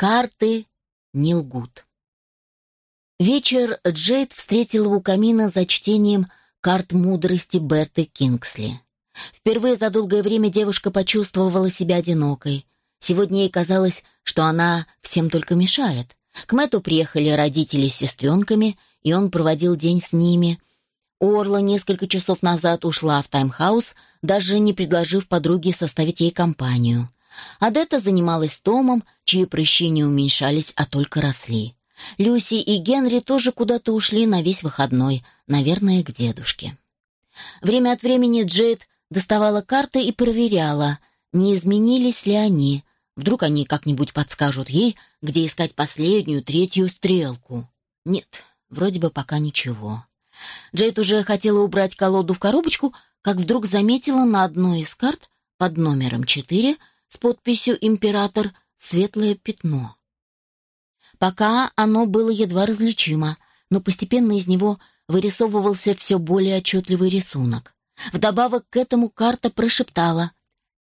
Карты не лгут. Вечер Джейд встретила у камина за чтением карт мудрости Берты Кингсли. Впервые за долгое время девушка почувствовала себя одинокой. Сегодня ей казалось, что она всем только мешает. К Мэтту приехали родители с сестренками, и он проводил день с ними. Орла несколько часов назад ушла в таймхаус, даже не предложив подруге составить ей компанию. Адетта занималась Томом, чьи прыщи не уменьшались, а только росли. Люси и Генри тоже куда-то ушли на весь выходной, наверное, к дедушке. Время от времени Джейд доставала карты и проверяла, не изменились ли они. Вдруг они как-нибудь подскажут ей, где искать последнюю, третью стрелку. Нет, вроде бы пока ничего. Джейд уже хотела убрать колоду в коробочку, как вдруг заметила на одной из карт под номером 4 с подписью «Император» светлое пятно. Пока оно было едва различимо, но постепенно из него вырисовывался все более отчетливый рисунок. Вдобавок к этому карта прошептала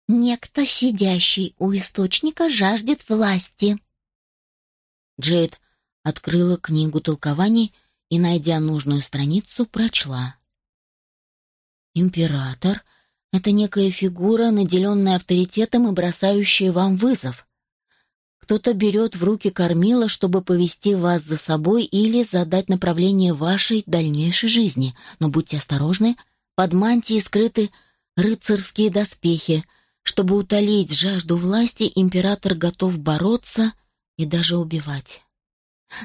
«Некто, сидящий у источника, жаждет власти». Джейд открыла книгу толкований и, найдя нужную страницу, прочла. «Император — это некая фигура, наделенная авторитетом и бросающая вам вызов. Кто-то берет в руки кормила, чтобы повести вас за собой или задать направление вашей дальнейшей жизни. Но будьте осторожны, под мантией скрыты рыцарские доспехи. Чтобы утолить жажду власти, император готов бороться и даже убивать.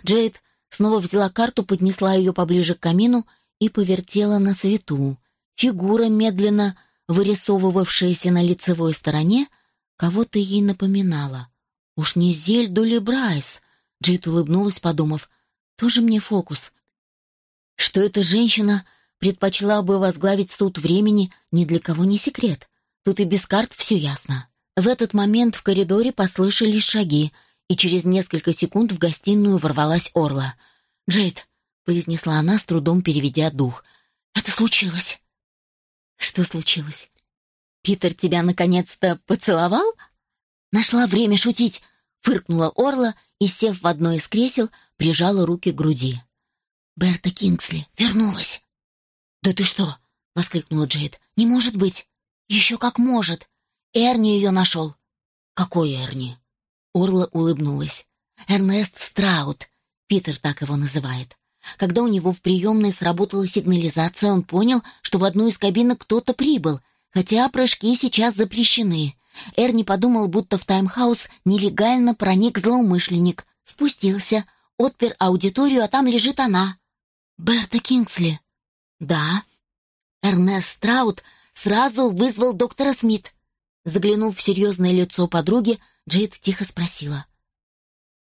Джейд снова взяла карту, поднесла ее поближе к камину и повертела на свету. Фигура, медленно вырисовывавшаяся на лицевой стороне, кого-то ей напоминала — Уж не Зельду ли Брайс? Джейд улыбнулась, подумав. Тоже мне фокус. Что эта женщина предпочла бы возглавить суд времени, ни для кого не секрет. Тут и без карт все ясно. В этот момент в коридоре послышались шаги, и через несколько секунд в гостиную ворвалась Орла. «Джейд», — произнесла она, с трудом переведя дух, — «это случилось». «Что случилось? Питер тебя наконец-то поцеловал?» «Нашла время шутить!» — фыркнула Орла и, сев в одно из кресел, прижала руки к груди. «Берта Кингсли вернулась!» «Да ты что?» — воскликнула Джейд. «Не может быть!» «Еще как может! Эрни ее нашел!» «Какой Эрни?» Орла улыбнулась. «Эрнест Страут. Питер так его называет. Когда у него в приемной сработала сигнализация, он понял, что в одну из кабинок кто-то прибыл, хотя прыжки сейчас запрещены. Эрни подумал, будто в таймхаус нелегально проник злоумышленник. Спустился, отпер аудиторию, а там лежит она. Берта Кингсли. Да. Эрнест Страут сразу вызвал доктора Смит. Заглянув в серьезное лицо подруги, Джейд тихо спросила.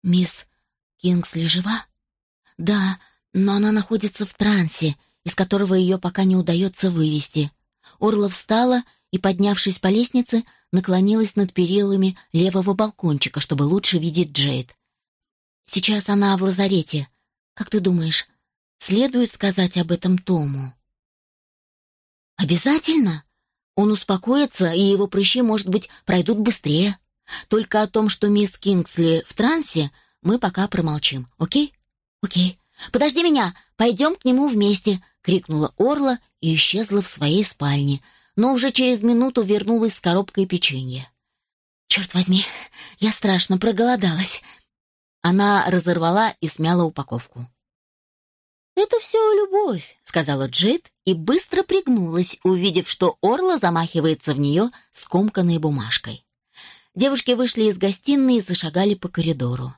«Мисс Кингсли жива?» «Да, но она находится в трансе, из которого ее пока не удается вывести». Орла встала и, поднявшись по лестнице, наклонилась над перилами левого балкончика, чтобы лучше видеть Джейд. «Сейчас она в лазарете. Как ты думаешь, следует сказать об этом Тому?» «Обязательно? Он успокоится, и его прыщи, может быть, пройдут быстрее. Только о том, что мисс Кингсли в трансе, мы пока промолчим, окей?» «Окей. Подожди меня, пойдем к нему вместе!» — крикнула Орла и исчезла в своей спальне — но уже через минуту вернулась с коробкой печенья. «Черт возьми, я страшно проголодалась!» Она разорвала и смяла упаковку. «Это все любовь», — сказала Джет и быстро пригнулась, увидев, что Орла замахивается в нее скомканной бумажкой. Девушки вышли из гостиной и зашагали по коридору.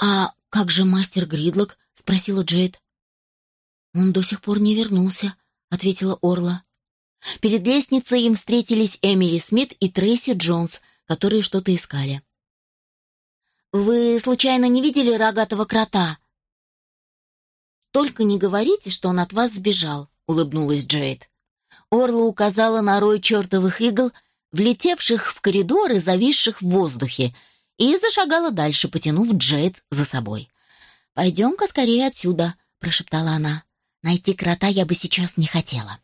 «А как же мастер Гридлок?» — спросила Джейд. «Он до сих пор не вернулся», — ответила Орла. Перед лестницей им встретились Эмили Смит и Трейси Джонс, которые что-то искали. «Вы случайно не видели рогатого крота?» «Только не говорите, что он от вас сбежал», — улыбнулась Джейд. Орла указала на рой чертовых игл, влетевших в коридор и зависших в воздухе, и зашагала дальше, потянув Джейд за собой. «Пойдем-ка скорее отсюда», — прошептала она. «Найти крота я бы сейчас не хотела».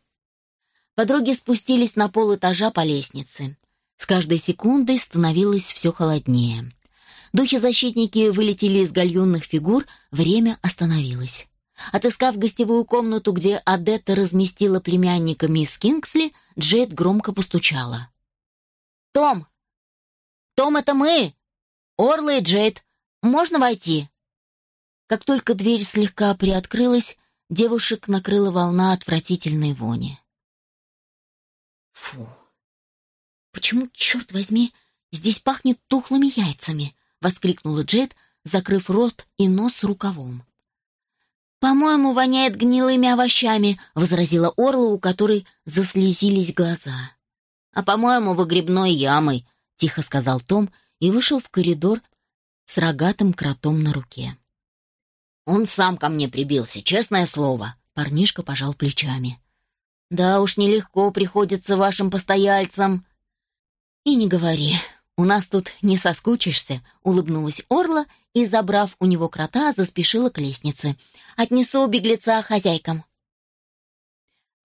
Подруги спустились на пол этажа по лестнице. С каждой секундой становилось все холоднее. Духи-защитники вылетели из гальюнных фигур, время остановилось. Отыскав гостевую комнату, где Адетта разместила племянника мисс Кингсли, Джейд громко постучала. «Том! Том, это мы! Орла и Джейд! Можно войти?» Как только дверь слегка приоткрылась, девушек накрыла волна отвратительной вони. «Фу! Почему, черт возьми, здесь пахнет тухлыми яйцами?» — воскликнула Джейд, закрыв рот и нос рукавом. «По-моему, воняет гнилыми овощами», — возразила Орла, у которой заслезились глаза. «А, по-моему, выгребной ямой», — тихо сказал Том и вышел в коридор с рогатым кротом на руке. «Он сам ко мне прибился, честное слово», — парнишка пожал плечами. «Да уж нелегко приходится вашим постояльцам». «И не говори, у нас тут не соскучишься», — улыбнулась Орла и, забрав у него крота, заспешила к лестнице. «Отнесу беглеца хозяйкам».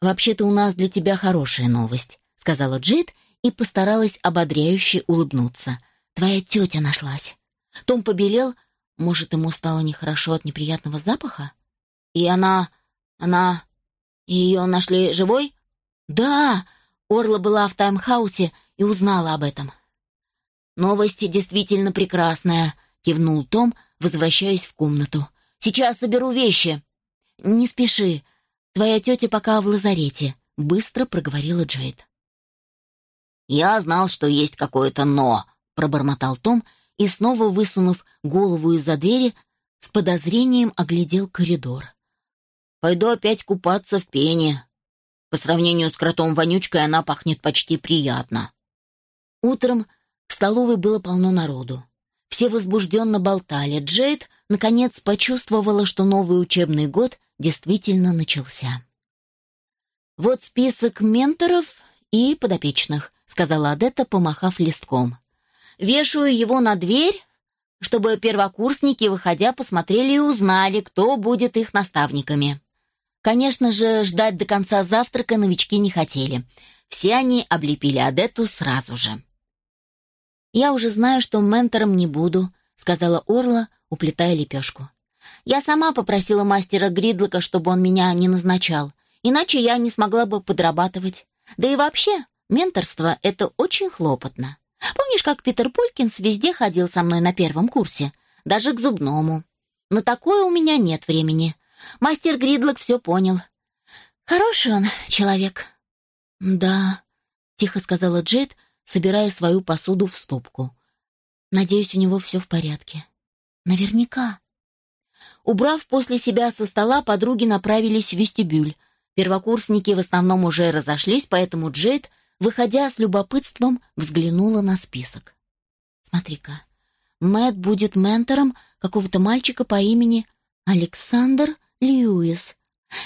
«Вообще-то у нас для тебя хорошая новость», — сказала Джейд и постаралась ободряюще улыбнуться. «Твоя тетя нашлась». Том побелел, может, ему стало нехорошо от неприятного запаха? И она... она... Ее нашли живой? Да, Орла была в таймхаусе и узнала об этом. Новость действительно прекрасная, кивнул Том, возвращаясь в комнату. Сейчас соберу вещи. Не спеши. Твоя тетя пока в лазарете, быстро проговорила Джейд. Я знал, что есть какое-то «но», пробормотал Том и, снова высунув голову из-за двери, с подозрением оглядел коридор. «Пойду опять купаться в пене. По сравнению с кротом-вонючкой она пахнет почти приятно». Утром в столовой было полно народу. Все возбужденно болтали. Джейд, наконец, почувствовала, что новый учебный год действительно начался. «Вот список менторов и подопечных», — сказала Адетта, помахав листком. Вешаю его на дверь, чтобы первокурсники, выходя, посмотрели и узнали, кто будет их наставниками. Конечно же, ждать до конца завтрака новички не хотели. Все они облепили Адетту сразу же. «Я уже знаю, что ментором не буду», — сказала Орла, уплетая лепешку. «Я сама попросила мастера Гридлока, чтобы он меня не назначал, иначе я не смогла бы подрабатывать. Да и вообще, менторство — это очень хлопотно. Помнишь, как Питер Полькинс везде ходил со мной на первом курсе? Даже к зубному. На такое у меня нет времени. Мастер Гридлок все понял. Хороший он человек. Да, тихо сказала Джейд, собирая свою посуду в стопку. Надеюсь, у него все в порядке. Наверняка. Убрав после себя со стола, подруги направились в вестибюль. Первокурсники в основном уже разошлись, поэтому Джейд — выходя с любопытством, взглянула на список. «Смотри-ка, Мэтт будет ментором какого-то мальчика по имени Александр Льюис.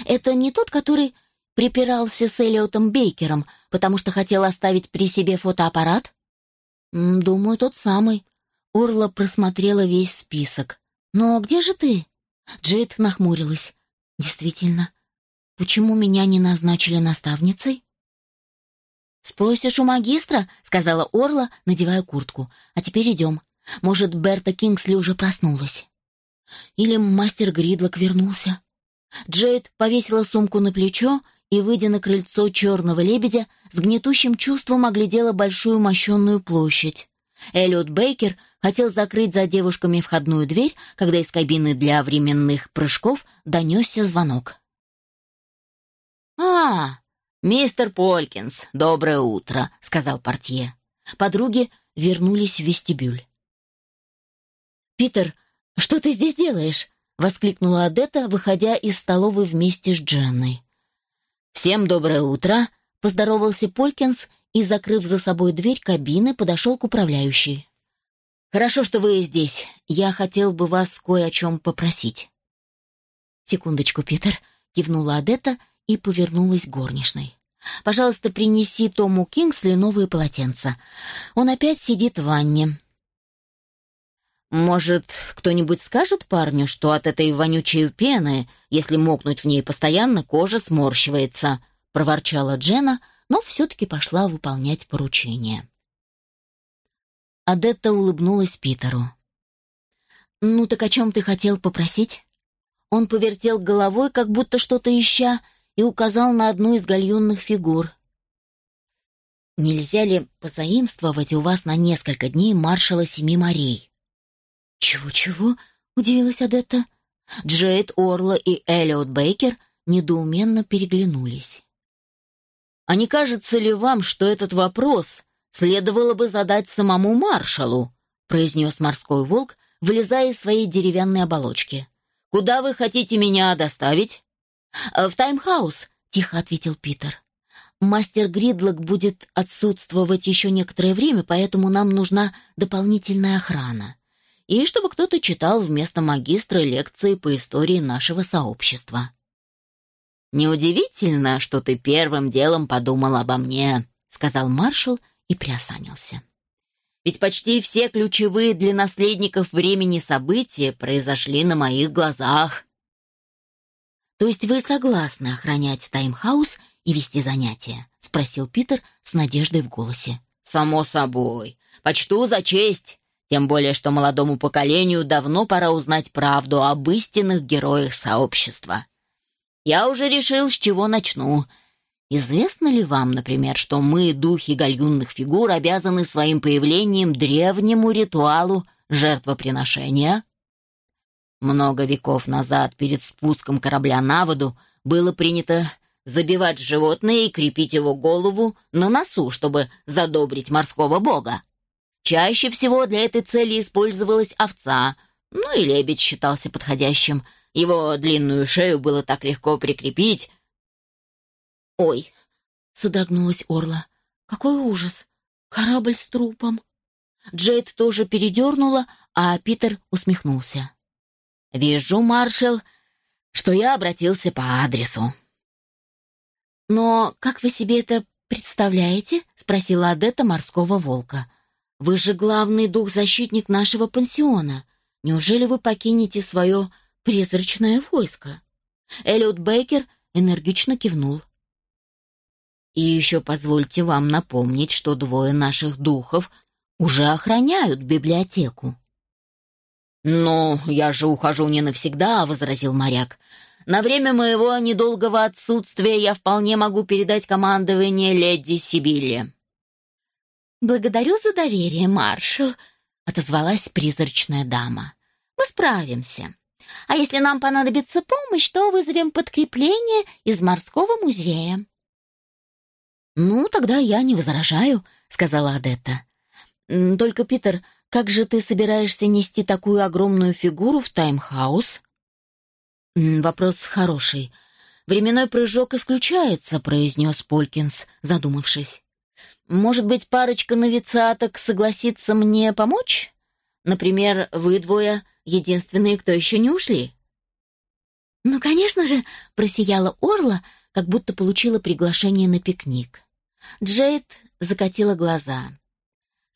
Это не тот, который припирался с Элиотом Бейкером, потому что хотел оставить при себе фотоаппарат? Думаю, тот самый. Орла просмотрела весь список. Но где же ты? Джейд нахмурилась. Действительно, почему меня не назначили наставницей? «Спросишь у магистра?» — сказала Орла, надевая куртку. «А теперь идем. Может, Берта Кингсли уже проснулась?» Или мастер Гридлок вернулся? Джейд повесила сумку на плечо и, выйдя на крыльцо черного лебедя, с гнетущим чувством оглядела большую мощенную площадь. Эллиот Бейкер хотел закрыть за девушками входную дверь, когда из кабины для временных прыжков донесся звонок. «А, «Мистер Полькинс, доброе утро», — сказал портье. Подруги вернулись в вестибюль. «Питер, что ты здесь делаешь?» — воскликнула Адетта, выходя из столовой вместе с Дженной. «Всем доброе утро», — поздоровался Полькинс и, закрыв за собой дверь кабины, подошел к управляющей. «Хорошо, что вы здесь. Я хотел бы вас кое о чем попросить». «Секундочку, Питер», — кивнула Адетта и повернулась горничной. «Пожалуйста, принеси Тому Кингсли новые полотенца. Он опять сидит в ванне». «Может, кто-нибудь скажет парню, что от этой вонючей пены, если мокнуть в ней постоянно, кожа сморщивается?» — проворчала Джена, но все-таки пошла выполнять поручение. Адетта улыбнулась Питеру. «Ну так о чем ты хотел попросить?» Он повертел головой, как будто что-то ища, и указал на одну из гальюнных фигур. «Нельзя ли позаимствовать у вас на несколько дней маршала Семи морей?» «Чего-чего?» — удивилась Адетта. Джейд Орла и Эллиот Бейкер недоуменно переглянулись. «А не кажется ли вам, что этот вопрос следовало бы задать самому маршалу?» произнес морской волк, вылезая из своей деревянной оболочки. «Куда вы хотите меня доставить?» «В таймхаус», — тихо ответил Питер. «Мастер Гридлок будет отсутствовать еще некоторое время, поэтому нам нужна дополнительная охрана. И чтобы кто-то читал вместо магистра лекции по истории нашего сообщества». «Неудивительно, что ты первым делом подумал обо мне», — сказал маршал и приосанился. «Ведь почти все ключевые для наследников времени события произошли на моих глазах». «То есть вы согласны охранять таймхаус и вести занятия?» — спросил Питер с надеждой в голосе. «Само собой. Почту за честь. Тем более, что молодому поколению давно пора узнать правду об истинных героях сообщества. Я уже решил, с чего начну. Известно ли вам, например, что мы, духи гальюнных фигур, обязаны своим появлением древнему ритуалу жертвоприношения? Много веков назад, перед спуском корабля на воду, было принято забивать животное и крепить его голову на носу, чтобы задобрить морского бога. Чаще всего для этой цели использовалась овца, ну и лебедь считался подходящим – его длинную шею было так легко прикрепить. «Ой!» — содрогнулась Орла. «Какой ужас! Корабль с трупом!» Джейд тоже передернула, а Питер усмехнулся. «Вижу, маршал, что я обратился по адресу». «Но как вы себе это представляете?» — спросила Адетта морского волка. «Вы же главный дух-защитник нашего пансиона. Неужели вы покинете свое призрачное войско. Эллиот Бейкер энергично кивнул. И еще позвольте вам напомнить, что двое наших духов уже охраняют библиотеку. «Ну, я же ухожу не навсегда», — возразил моряк. «На время моего недолгого отсутствия я вполне могу передать командование леди Сибилле». «Благодарю за доверие, маршал», — отозвалась призрачная дама. «Мы справимся. А если нам понадобится помощь, то вызовем подкрепление из морского музея». «Ну, тогда я не возражаю», — сказала Адетта. «Только, Питер, как же ты собираешься нести такую огромную фигуру в таймхаус?» «Вопрос хороший. Временной прыжок исключается», — произнес Полькинс, задумавшись. «Может быть, парочка новицаток согласится мне помочь? Например, вы двое единственные, кто еще не ушли». «Ну, конечно же!» — просияла Орла, как будто получила приглашение на пикник. Джейд закатила глаза.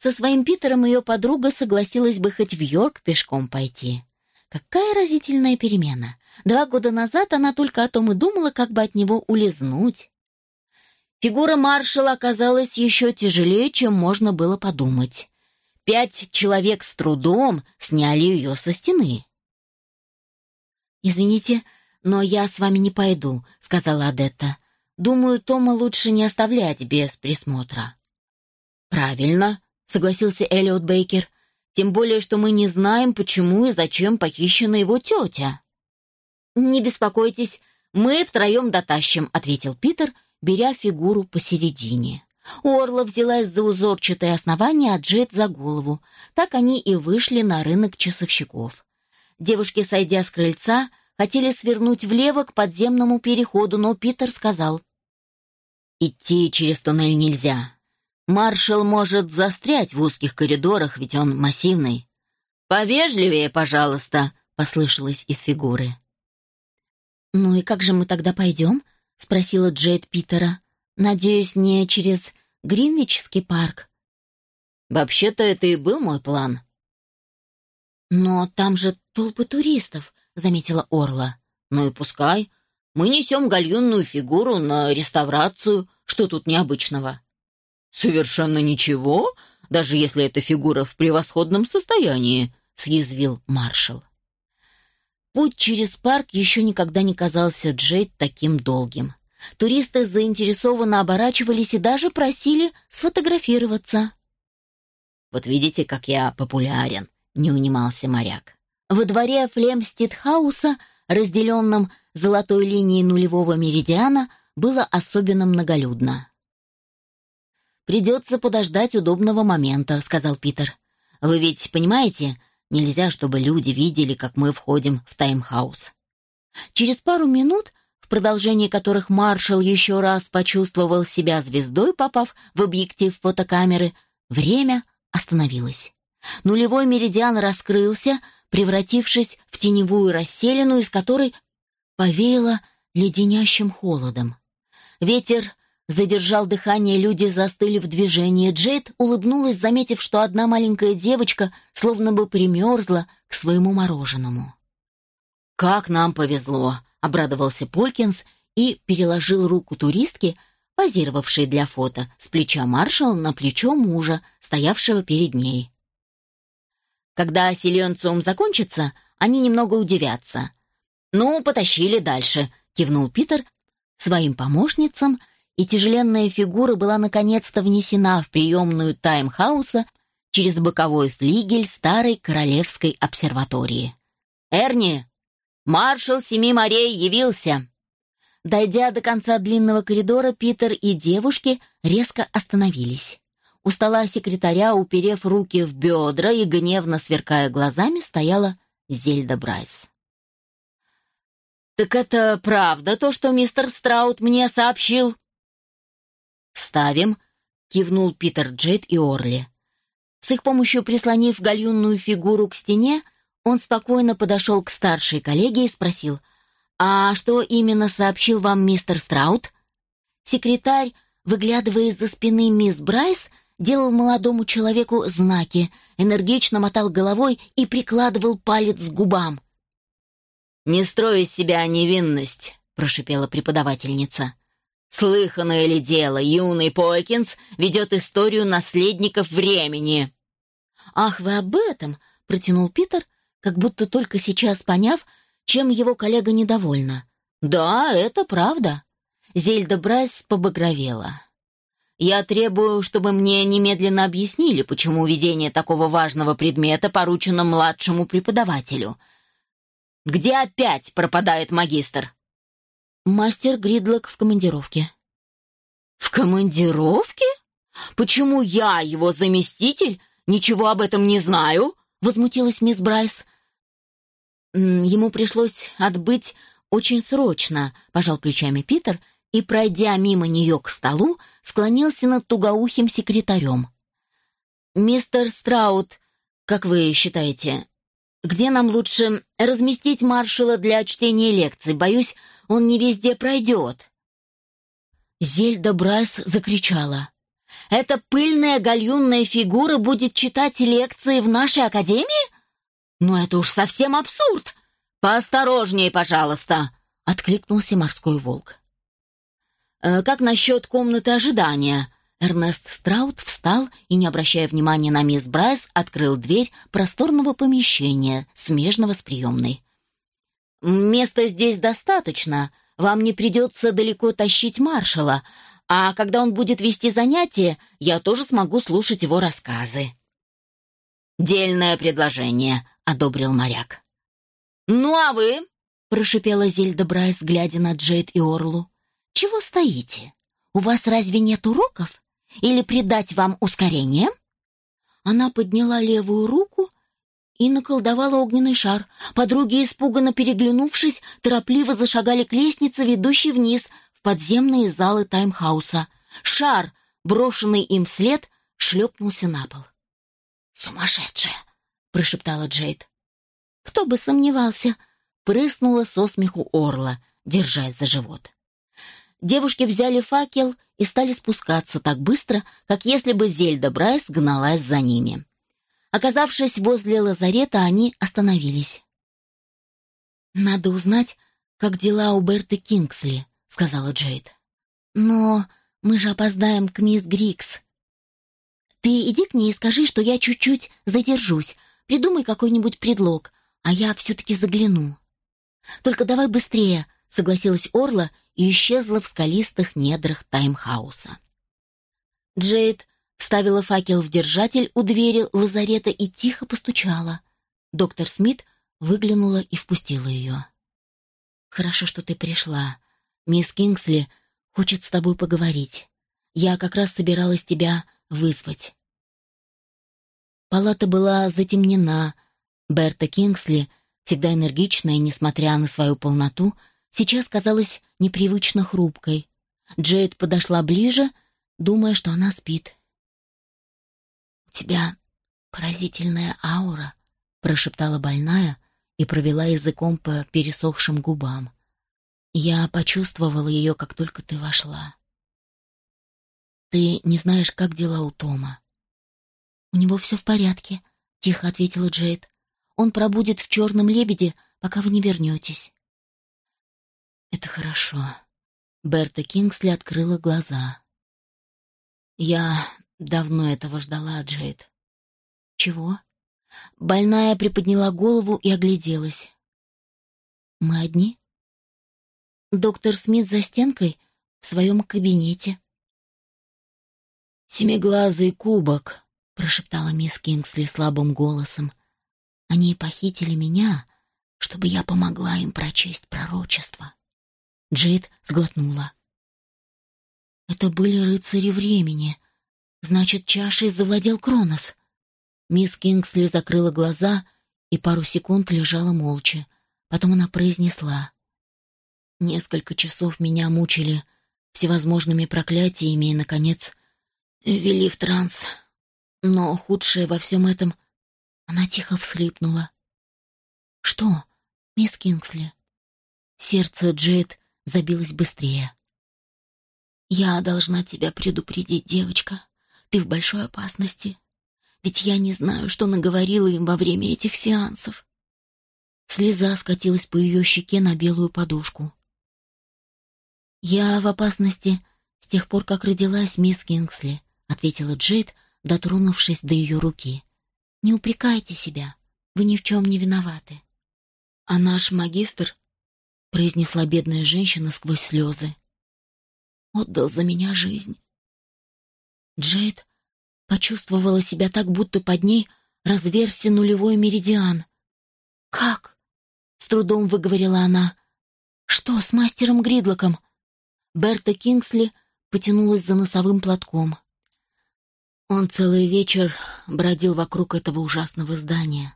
Со своим Питером ее подруга согласилась бы хоть в Йорк пешком пойти. Какая разительная перемена! Два года назад она только о том и думала, как бы от него улизнуть. Фигура маршала оказалась еще тяжелее, чем можно было подумать. Пять человек с трудом сняли ее со стены. «Извините, но я с вами не пойду», — сказала Адетта. «Думаю, Тома лучше не оставлять без присмотра». «Правильно», — согласился Эллиот Бейкер. «Тем более, что мы не знаем, почему и зачем похищена его тетя». «Не беспокойтесь, мы втроем дотащим», — ответил Питер, беря фигуру посередине. Орла взялась за узорчатое основание, а Джет за голову. Так они и вышли на рынок часовщиков. Девушки, сойдя с крыльца, хотели свернуть влево к подземному переходу, но Питер сказал. «Идти через туннель нельзя. Маршал может застрять в узких коридорах, ведь он массивный». «Повежливее, пожалуйста», — послышалось из фигуры. «Ну и как же мы тогда пойдем?» — спросила Джейд Питера. Надеюсь, не через Гринвичский парк. Вообще-то это и был мой план. Но там же толпы туристов, заметила Орла. Ну и пускай. Мы несем гальюнную фигуру на реставрацию. Что тут необычного? Совершенно ничего, даже если эта фигура в превосходном состоянии, — съязвил маршал. Путь через парк еще никогда не казался Джейд таким долгим. Туристы заинтересованно оборачивались и даже просили сфотографироваться. «Вот видите, как я популярен», — не унимался моряк. Во дворе Флемстедхауса, разделенном золотой линией нулевого меридиана, было особенно многолюдно. «Придется подождать удобного момента», — сказал Питер. «Вы ведь понимаете, нельзя, чтобы люди видели, как мы входим в таймхаус». Через пару минут продолжении которых маршал еще раз почувствовал себя звездой, попав в объектив фотокамеры, время остановилось. Нулевой меридиан раскрылся, превратившись в теневую расселину, из которой повеяло леденящим холодом. Ветер задержал дыхание, люди застыли в движении. Джейд улыбнулась, заметив, что одна маленькая девочка словно бы примерзла к своему мороженому. «Как нам повезло!» обрадовался Полькинс и переложил руку туристки, позировавшей для фото, с плеча маршала на плечо мужа, стоявшего перед ней. Когда селенциум закончится, они немного удивятся. «Ну, потащили дальше», — кивнул Питер своим помощницам, и тяжеленная фигура была наконец-то внесена в приемную таймхауса через боковой флигель старой королевской обсерватории. «Эрни, Маршал Семи морей явился!» Дойдя до конца длинного коридора, Питер и девушки резко остановились. У стола секретаря, уперев руки в бедра и гневно сверкая глазами, стояла Зельда Брайс. «Так это правда то, что мистер Страут мне сообщил?» «Ставим», — кивнул Питер Джейд и Орли. С их помощью прислонив гальюнную фигуру к стене, он спокойно подошел к старшей коллеге и спросил, «А что именно сообщил вам мистер Страут?» Секретарь, выглядывая из-за спины мисс Брайс, делал молодому человеку знаки, энергично мотал головой и прикладывал палец к губам. «Не строй из себя невинность», — прошипела преподавательница. «Слыханное ли дело, юный Полькинс ведет историю наследников времени?» «Ах, вы об этом?» — протянул Питер, как будто только сейчас поняв, чем его коллега недовольна. «Да, это правда». Зельда Брайс побагровела. «Я требую, чтобы мне немедленно объяснили, почему ведение такого важного предмета поручено младшему преподавателю. Где опять пропадает магистр?» «Мастер Гридлок в командировке». «В командировке? Почему я, его заместитель, ничего об этом не знаю?» — возмутилась мисс Брайс. «Ему пришлось отбыть очень срочно», — пожал плечами Питер и, пройдя мимо нее к столу, склонился над тугоухим секретарем. «Мистер Страут, как вы считаете, где нам лучше разместить маршала для чтения лекций? Боюсь, он не везде пройдет». Зельда Брайс закричала. «Эта пыльная гальюнная фигура будет читать лекции в нашей академии?» «Но это уж совсем абсурд! Поосторожнее, пожалуйста!» — откликнулся морской волк. «Э, «Как насчет комнаты ожидания?» Эрнест Страут встал и, не обращая внимания на мисс Брайс, открыл дверь просторного помещения, смежного с приемной. «Места здесь достаточно. Вам не придется далеко тащить маршала, а когда он будет вести занятия, я тоже смогу слушать его рассказы». «Дельное предложение», — одобрил моряк. «Ну а вы?» — прошипела Зельда Брайс, глядя на Джейд и Орлу. «Чего стоите? У вас разве нет уроков? Или придать вам ускорение?» Она подняла левую руку и наколдовала огненный шар. Подруги, испуганно переглянувшись, торопливо зашагали к лестнице, ведущей вниз, в подземные залы таймхауса. Шар, брошенный им вслед, шлепнулся на пол. «Сумасшедшая!» — прошептала Джейд. «Кто бы сомневался!» — прыснула со смеху Орла, держась за живот. Девушки взяли факел и стали спускаться так быстро, как если бы Зельда Брайс гналась за ними. Оказавшись возле лазарета, они остановились. «Надо узнать, как дела у Берты Кингсли», — сказала Джейд. «Но мы же опоздаем к мисс Грикс». «Ты иди к ней и скажи, что я чуть-чуть задержусь», Придумай какой-нибудь предлог, а я все-таки загляну». «Только давай быстрее», — согласилась Орла и исчезла в скалистых недрах таймхауса. Джейд вставила факел в держатель у двери лазарета и тихо постучала. Доктор Смит выглянула и впустила ее. «Хорошо, что ты пришла. Мисс Кингсли хочет с тобой поговорить. Я как раз собиралась тебя вызвать». Палата была затемнена. Берта Кингсли, всегда энергичная, несмотря на свою полноту, сейчас казалась непривычно хрупкой. Джейд подошла ближе, думая, что она спит. «У тебя поразительная аура», — прошептала больная и провела языком по пересохшим губам. Я почувствовала ее, как только ты вошла. «Ты не знаешь, как дела у Тома?» «У него все в порядке», — тихо ответила Джейд. «Он пробудет в черном лебеде, пока вы не вернетесь». «Это хорошо». Берта Кингсли открыла глаза. «Я давно этого ждала, Джейд». «Чего?» Больная приподняла голову и огляделась. «Мы одни?» «Доктор Смит за стенкой в своем кабинете». «Семиглазый кубок», — прошептала мисс Кингсли слабым голосом. «Они похитили меня, чтобы я помогла им прочесть пророчество». Джейд сглотнула. «Это были рыцари времени. Значит, чашей завладел Кронос». Мисс Кингсли закрыла глаза и пару секунд лежала молча. Потом она произнесла. «Несколько часов меня мучили всевозможными проклятиями и, наконец, ввели в транс. Но худшее во всем этом... Она тихо всхлипнула. «Что, мисс Кингсли?» Сердце Джейд забилось быстрее. «Я должна тебя предупредить, девочка. Ты в большой опасности. Ведь я не знаю, что наговорила им во время этих сеансов». Слеза скатилась по ее щеке на белую подушку. «Я в опасности с тех пор, как родилась мисс Кингсли», — ответила Джейд, дотронувшись до ее руки. «Не упрекайте себя, вы ни в чем не виноваты». «А наш магистр?» — произнесла бедная женщина сквозь слезы. «Отдал за меня жизнь». Джейд почувствовала себя так, будто под ней разверся нулевой меридиан. «Как?» — с трудом выговорила она. «Что с мастером Гридлоком?» Берта Кингсли потянулась за носовым платком. Он целый вечер бродил вокруг этого ужасного здания.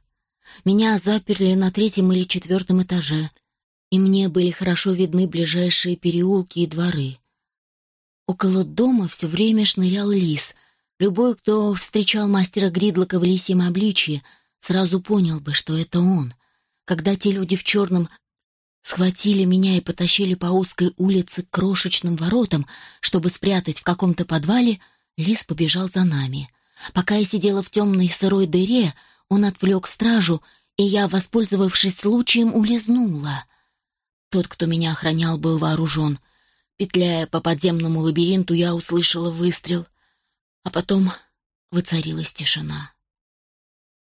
Меня заперли на третьем или четвертом этаже, и мне были хорошо видны ближайшие переулки и дворы. Около дома все время шнырял лис. Любой, кто встречал мастера Гридлока в лисьем обличье, сразу понял бы, что это он. Когда те люди в черном схватили меня и потащили по узкой улице к крошечным воротам, чтобы спрятать в каком-то подвале — Лис побежал за нами. Пока я сидела в темной сырой дыре, он отвлек стражу, и я, воспользовавшись случаем, улизнула. Тот, кто меня охранял, был вооружен. Петляя по подземному лабиринту, я услышала выстрел. А потом воцарилась тишина.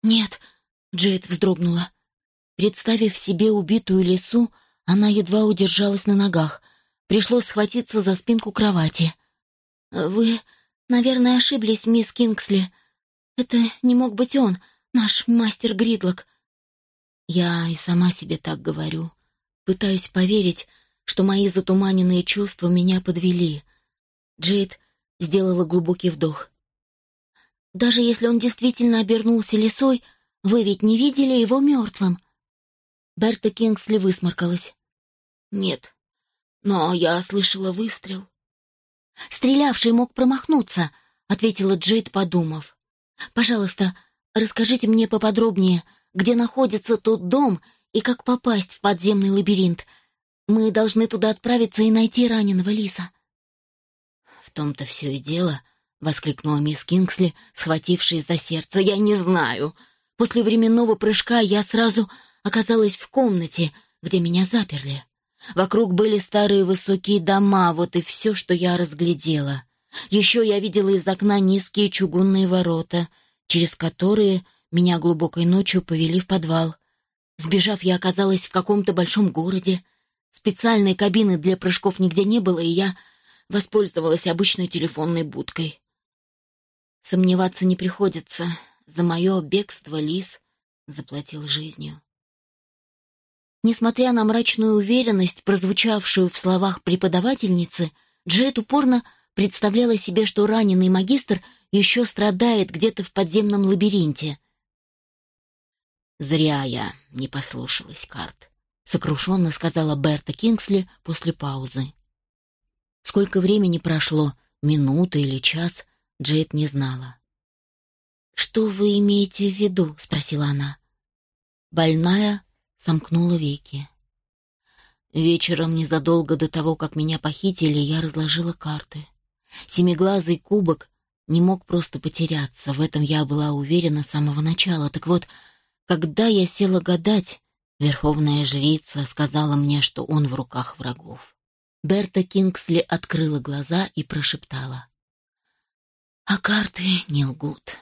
«Нет», — Джейд вздрогнула. Представив себе убитую лису, она едва удержалась на ногах. Пришлось схватиться за спинку кровати. «Вы Наверное, ошиблись, мисс Кингсли. Это не мог быть он, наш мастер Гридлок. Я и сама себе так говорю. Пытаюсь поверить, что мои затуманенные чувства меня подвели. Джейд сделала глубокий вдох. Даже если он действительно обернулся лисой, вы ведь не видели его мертвым. Берта Кингсли высморкалась. Нет, но я слышала выстрел. Стрелявший мог промахнуться, ответила Джейд, подумав. Пожалуйста, расскажите мне поподробнее, где находится тот дом и как попасть в подземный лабиринт. Мы должны туда отправиться и найти раненого лиса. В том-то все и дело, воскликнула мисс Кингсли, схватившись за сердце. Я не знаю. После временного прыжка я сразу оказалась в комнате, где меня заперли. Вокруг были старые высокие дома, вот и все, что я разглядела. Еще я видела из окна низкие чугунные ворота, через которые меня глубокой ночью повели в подвал. Сбежав, я оказалась в каком-то большом городе. Специальной кабины для прыжков нигде не было, и я воспользовалась обычной телефонной будкой. Сомневаться не приходится. За мое бегство Лис заплатил жизнью. Несмотря на мрачную уверенность, прозвучавшую в словах преподавательницы, Джет упорно представляла себе, что раненый магистр еще страдает где-то в подземном лабиринте. «Зря я не послушалась карт», — сокрушенно сказала Берта Кингсли после паузы. Сколько времени прошло, минута или час, Джейд не знала. «Что вы имеете в виду?» — спросила она. Больная сомкнула веки. Вечером, незадолго до того, как меня похитили, я разложила карты. Семиглазый кубок не мог просто потеряться, в этом я была уверена с самого начала. Так вот, когда я села гадать, верховная жрица сказала мне, что он в руках врагов. Берта Кингсли открыла глаза и прошептала. «А карты не лгут.